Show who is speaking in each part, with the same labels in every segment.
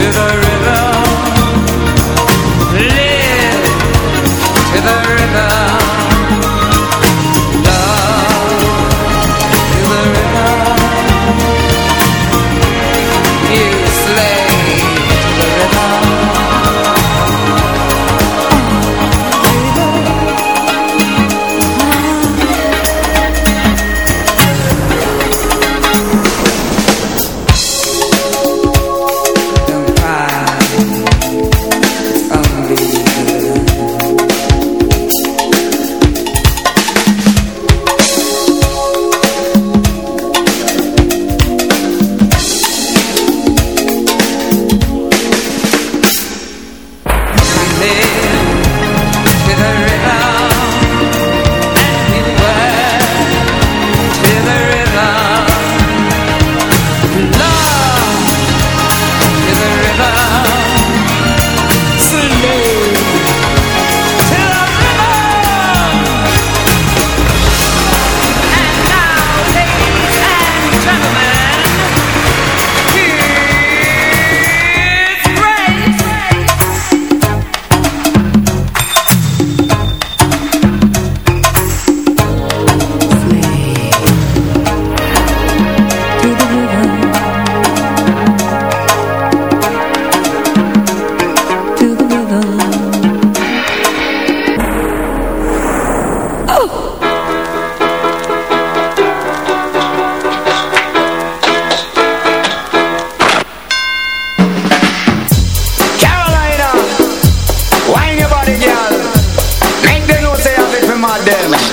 Speaker 1: Them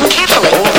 Speaker 1: no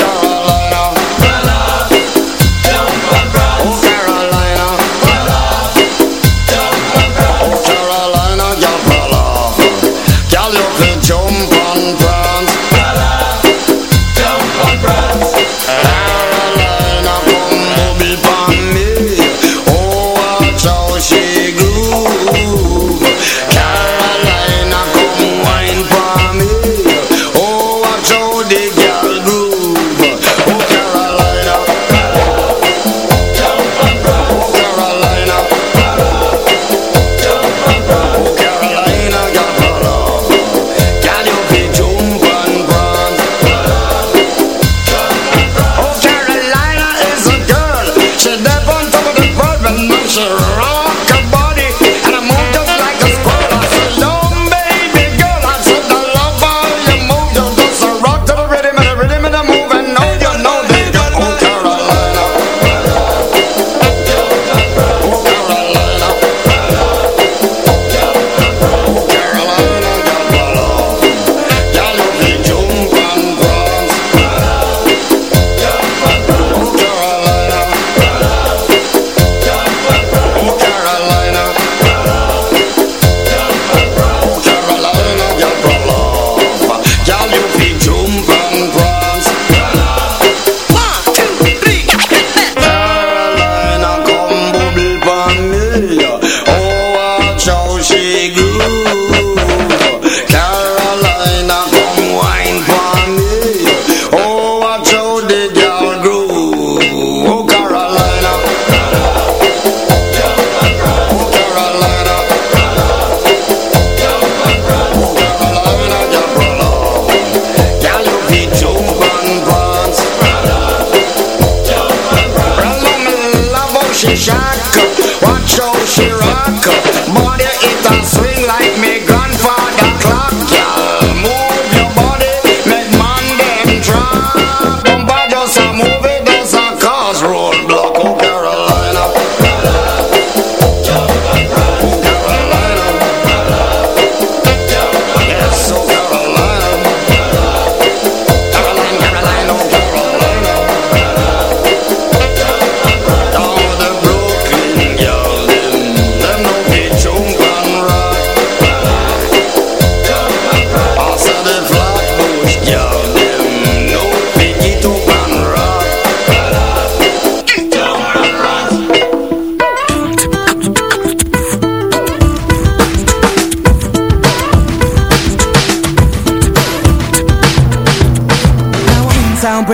Speaker 1: fit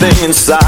Speaker 2: everything inside.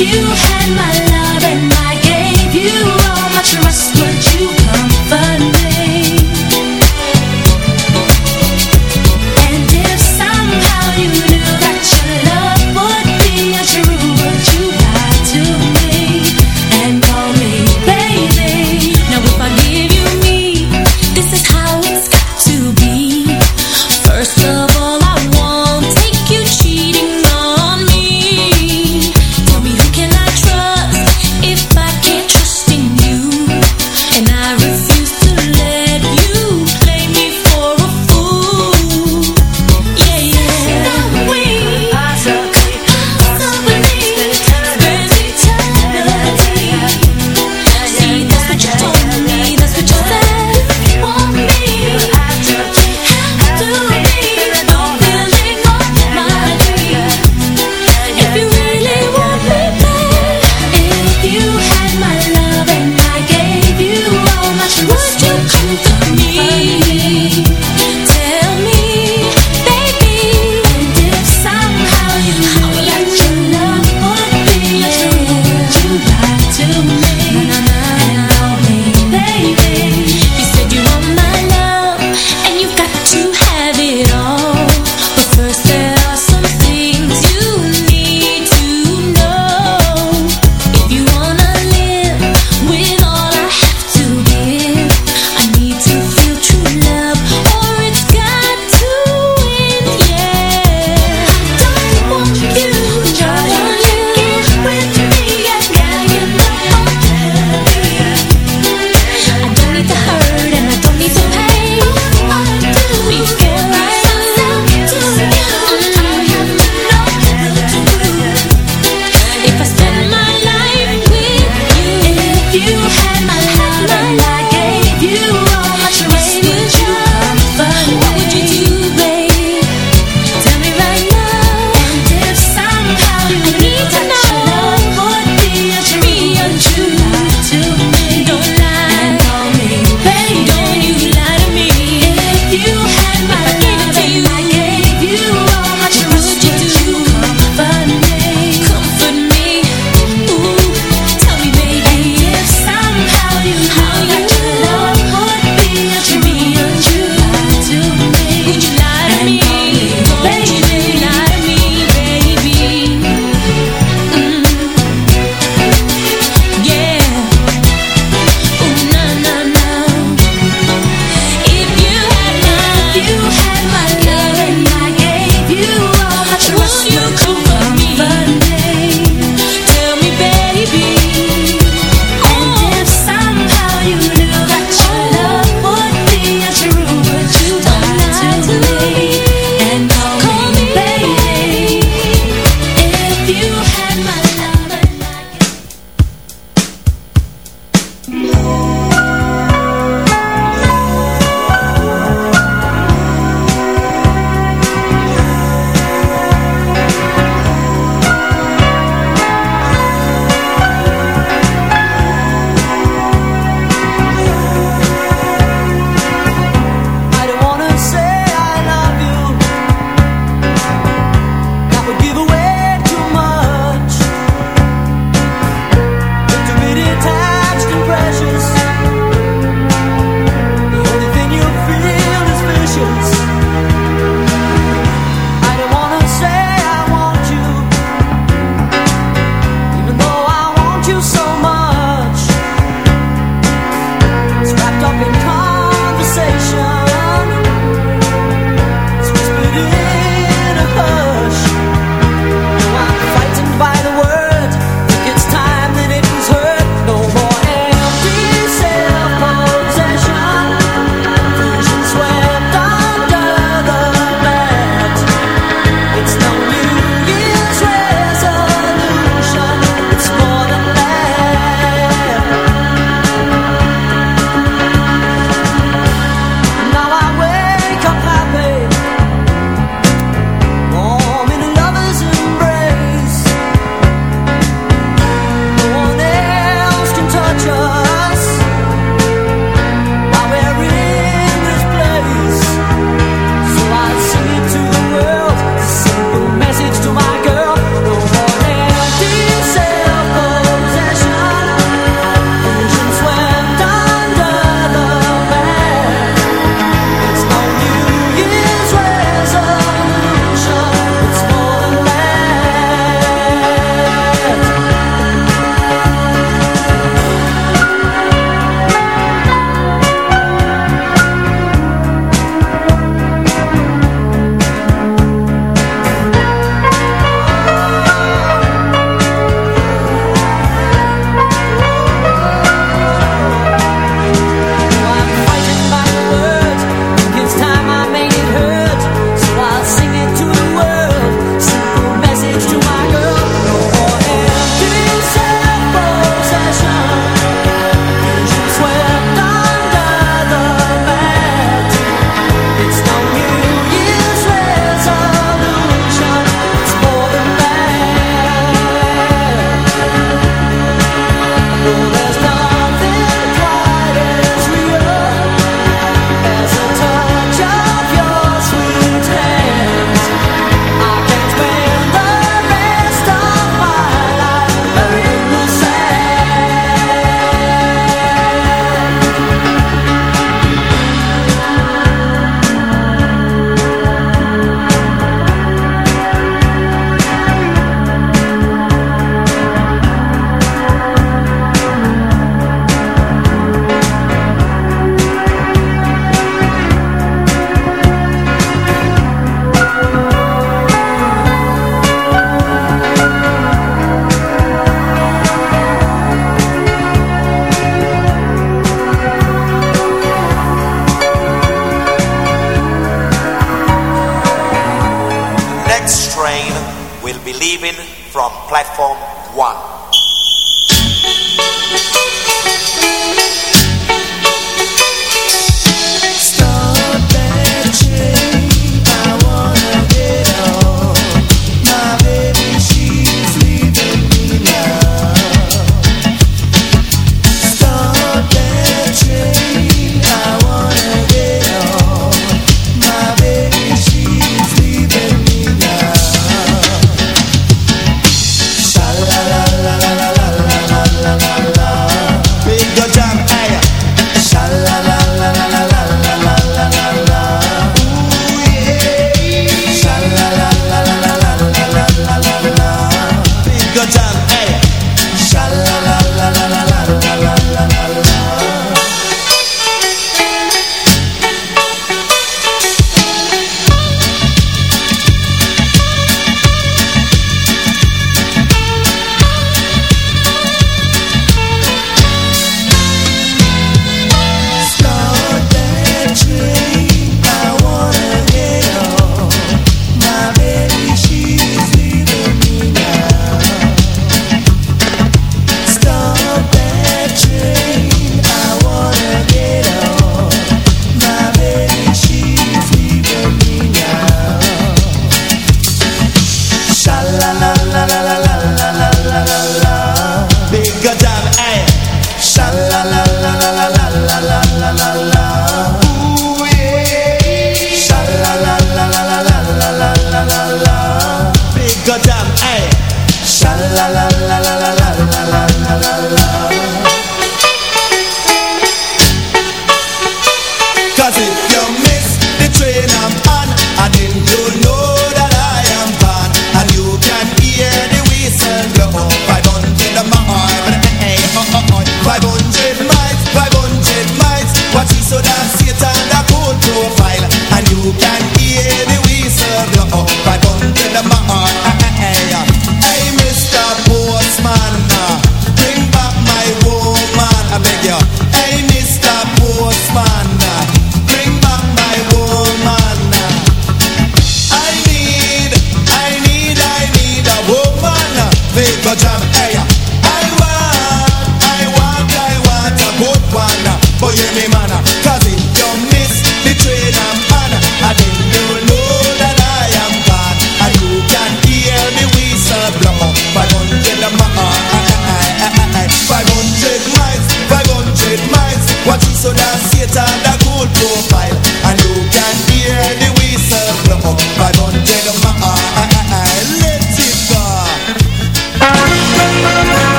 Speaker 2: you
Speaker 3: had my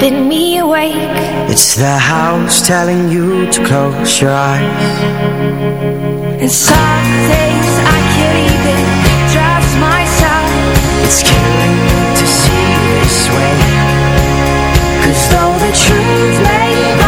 Speaker 4: keeping me awake.
Speaker 2: It's the house telling you to close your eyes.
Speaker 4: And some things I can't even trust myself.
Speaker 2: It's killing me to see this way.
Speaker 4: Cause though the truth may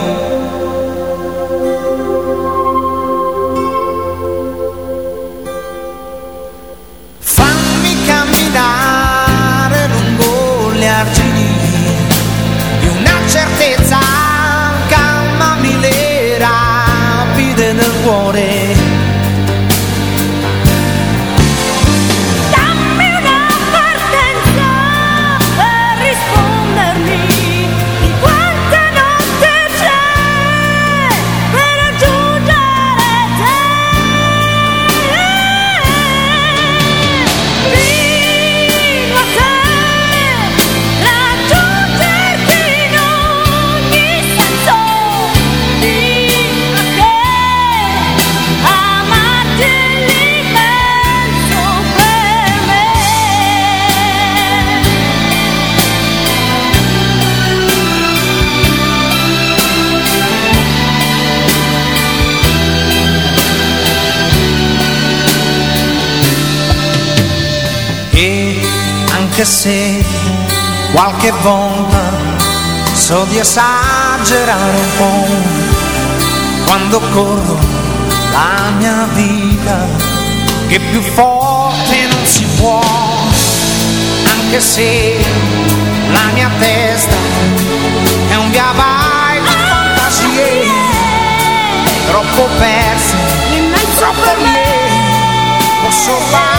Speaker 5: Qualche volta so di esagerare un po' quando corro la mia vita che più forte non si può. Anche se la mia testa è un via vai di fantasie. Troppo perse troppo lì posso farcela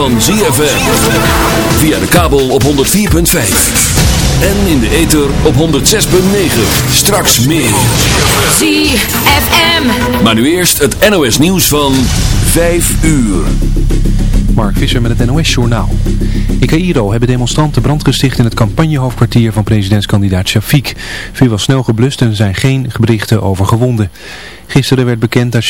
Speaker 6: van ZFM. Via de kabel op 104.5. En in de ether op 106.9. Straks meer.
Speaker 7: ZFM.
Speaker 6: Maar nu eerst het NOS nieuws van 5 uur.
Speaker 8: Mark Visser met het NOS Journaal. In Cairo hebben demonstranten brand gesticht in het campagnehoofdkwartier van presidentskandidaat Shafiq. Vuur was snel geblust en er zijn geen berichten over gewonden. Gisteren werd bekend dat